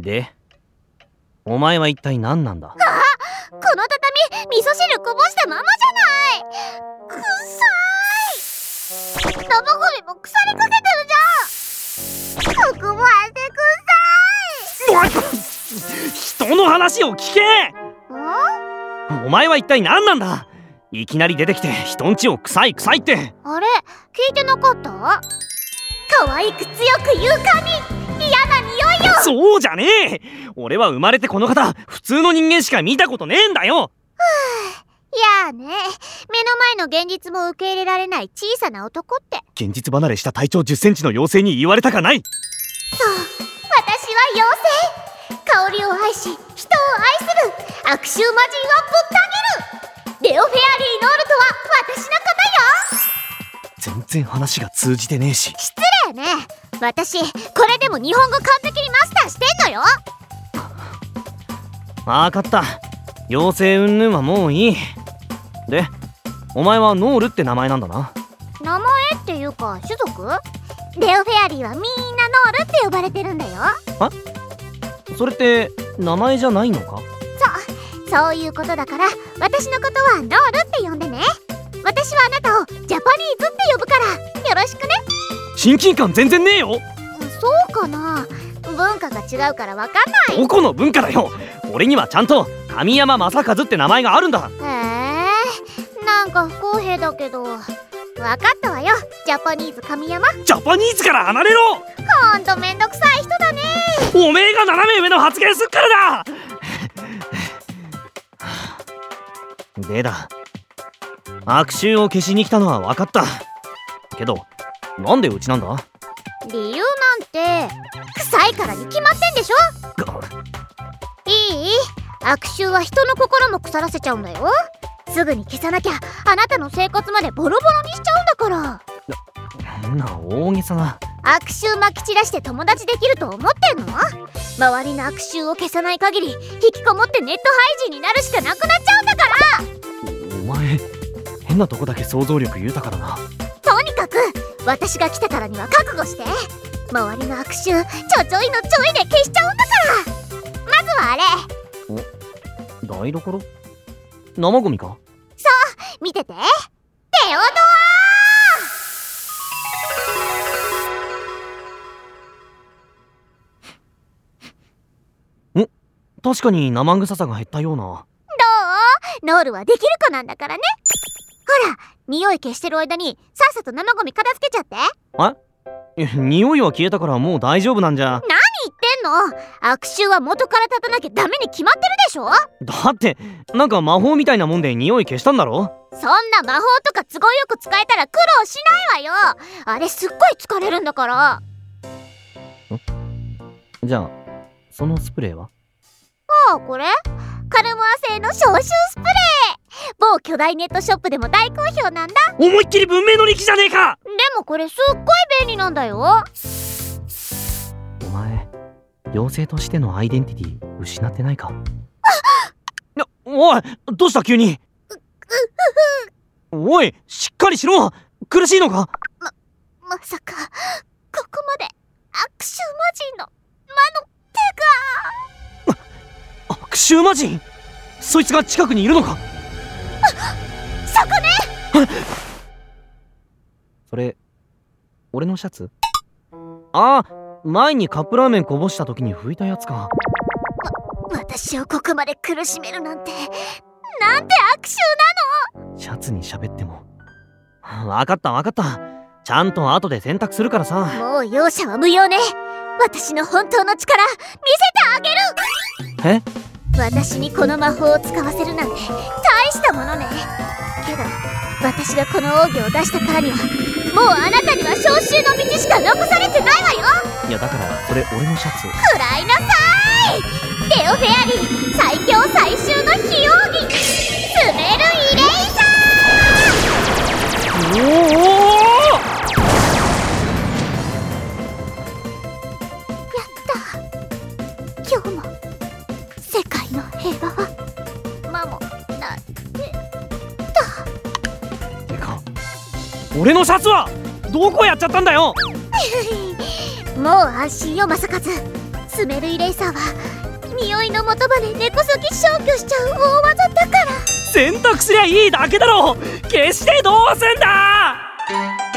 でお前は一体何なんだ？この畳味噌汁こぼしたままじゃない。くっさい。生ゴミも腐りかけてるじゃん。ここも汗く人の話を聞け。お前は一体何なんだ？いきなり出てきて人んちを臭い臭いって。あれ？聞いてなかった？可愛く強く勇敢に嫌な匂いよ。そうじゃねえ。俺は生まれてこの方普通の人間しか見たことねえんだよ。いやあね。目の前の現実も受け入れられない小さな男って。現実離れした体長1 0センチの妖精に言われたかない。そう私は妖精。香りを愛し人を愛する悪臭魔人はぶった切る。レオ・フェアリー・ノールとは私のことよ。全然話が通じてねえし。失礼ね私これでも日本語完璧にマスターしてんのよ。分かった。妖精云々はもういい。でお前はノールって名前なんだな。名前っていうか種族？レオ・フェアリーはみんなノールって呼ばれてるんだよ。それって名前じゃないのか？そういうことだから私のことはノールって呼んでね。私はあなたをジャパニーズって呼ぶからよろしくね親近感全然ねえよ。そうかな？文化が違うからわかんない。どこの文化だよ。俺にはちゃんと神山正和って名前があるんだ。へえ。なんか不公平だけど。わかったわよ。ジャパニーズ神山。ジャパニーズから離れろ。ほんとめんどくさい人だね。おめえが斜め上の発言すっからだ。でだ。悪臭を消しに来たのは分かった。けどなんでうちなんだ？理由なんて臭いからに決まってんでしょ？いい？悪臭は人の心も腐らせちゃうんだよ。すぐに消さなきゃあなたの生活までボロボロにしちゃうんだから。そんな大げさな。悪臭まき散らして友達できると思ってんの？周りの悪臭を消さない限り引きこもってネット配信になるしかなくなっちゃうんだから。お前変なとこだけ想像力豊かだな私が来たからには覚悟して。周りの悪臭ちょちょいのちょいで消しちゃうんだから。まずはあれ。台所？生ゴミか？見てて。テオド確かに生臭さが減ったような。アどう？ノールはできる子なんだからねほら匂い消してる間にさっさと生ゴミ片付けちゃって。え？匂いは消えたからもう大丈夫なんじゃ。言ってんの？悪臭は元から立たなきゃダメに決まってるでしょ？だってなんか魔法みたいなもんで匂い消したんだろ？そんな魔法とか都合よく使えたら苦労しないわよ。あれすっごい疲れるんだから。じゃあそのスプレーは？ああこれ？カルモア製の消臭スプレー某巨大ネットショップでも大好評なんだ。思いっきり文明の利器じゃねえか！でもこれすっごい便利なんだよ。お前妖精としてのアイデンティティ失ってないか？なおいどうした急に？おいしっかりしろ！苦しいのか？まさかここまで悪臭魔人の魔の悪臭魔人？そいつが近くにいるのか？それ俺のシャツ？ああ前にカップラーメンこぼした時に拭いたやつか。私をここまで苦しめるなんて。なんて悪臭シャツに喋っても。わかったわかった。ちゃんと後で洗濯するからさ。なのもう容赦は無用ね。私の本当の力見せてあげる。え？私にこの魔法を使わせるなんて大したものねけど私がこの奥義を出したからにはもうあなたには召集の道しか残されてないわよいやだからそれ俺のシャツ食らいなさいデオ・フェアリー最強最終俺のシャツはどこやっちゃったんだよ。もう安心よ正和。スメルイレイサーは匂いの元場で根こそぎ消去しちゃう大技だから。選択すりゃいいだけだろ決してどうすんだ